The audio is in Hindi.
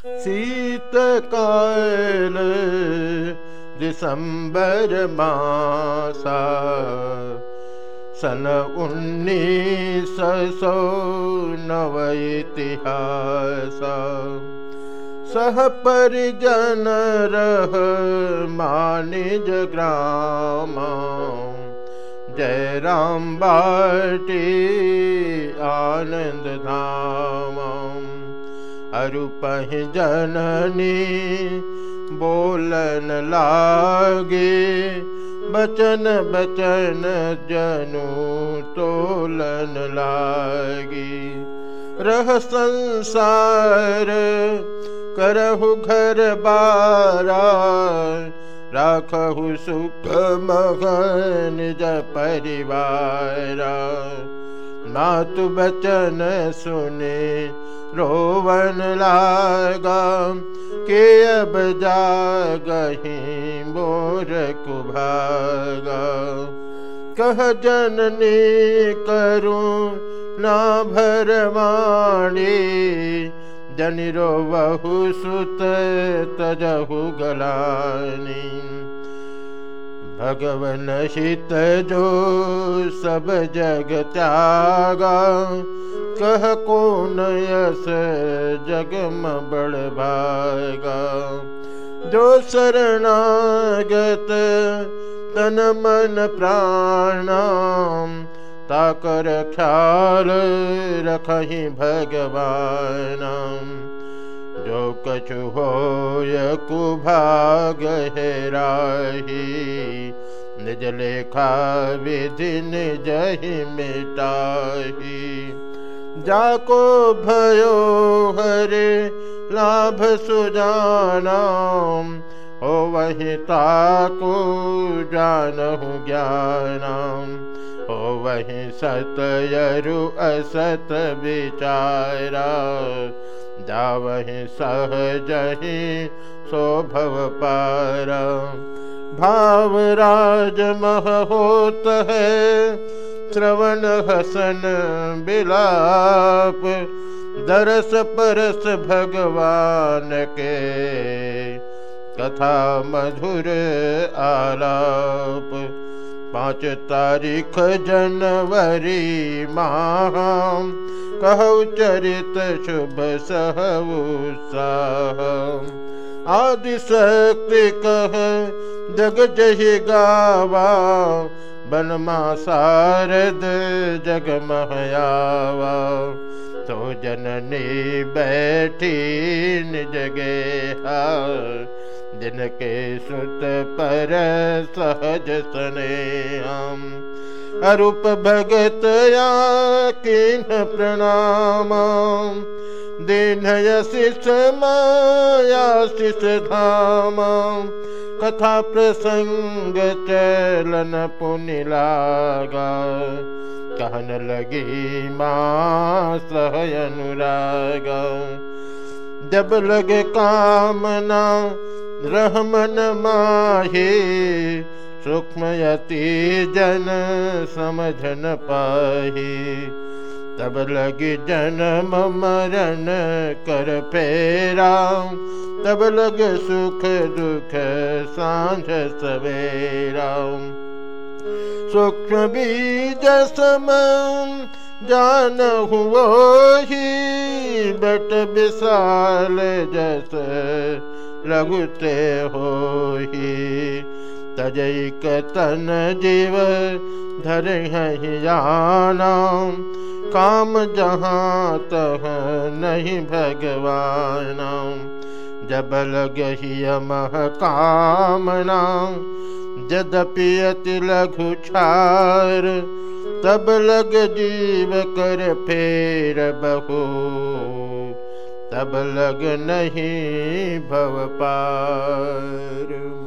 शीत काल दिसंबर मासा सन उन्नीस सौ नव इतिहास। सह परिजन रह मानिज ग्राम जय राम बाटी आनंद धाम अरुपह जननी, बोलन लागे। बचन बचन जनु तोलन लागी। रह संसार, करहु घर बारा। राखहु सुख मगन ज परिवार। मातु बचन सुने रोवन लागा के अब जागही मोर कुभागा कह जननी करूँ ना भरवाणी जनिरो बहु सुत तजहु गलानी। भगवन हित जो सब जग त्यागा कह कौन यस जगम बड़ भागा? जो शरणागत तन मन प्राणाम ताकर ख्याल रखही भगवान। जो कछु हो कुभाग हेराही निज लेखा विधि निज मिटाही जाको भयो हरे लाभ सुजाना। हो वही ताको जानहु ज्ञानम हो वही सतयरु असत विचारा। जावहि सहजहि शोभव पार। भाव राज मह होत है श्रवण हसन बिलाप दरस परस भगवान के कथा मधुर आलाप। पाँच तारीख जनवरी माह, कहु चरित शुभ सहु। आदि शक्ति कह, जग जही गावा बनमा सारद जग महयावा तो जननी बैठी जगे जिनके सुत पर सहज सने हम अरूप भगत या किन प्रणाम माया शिष धाम। कथा प्रसंग चलन पुनि लागा। कहन लगी माँ सह अनुराग। जब लग कामना, रहमन माही। सूक्ष्मयति जन समझन पाही। तब लगी जन्म मरण कर फेरा तब लग सुख दुख साँझ सवेरा सूक्ष्म बीज सम जान हुआ ही, बट विशाल जस लगते हो ही। तजैक तन जीव धर जाना काम जहाँ तह नहीं भगवान। जब लगही मह कामना यद्यपि अति लघु छार तब लग जीव कर फेर बहु। तब लग नहीं भव पार।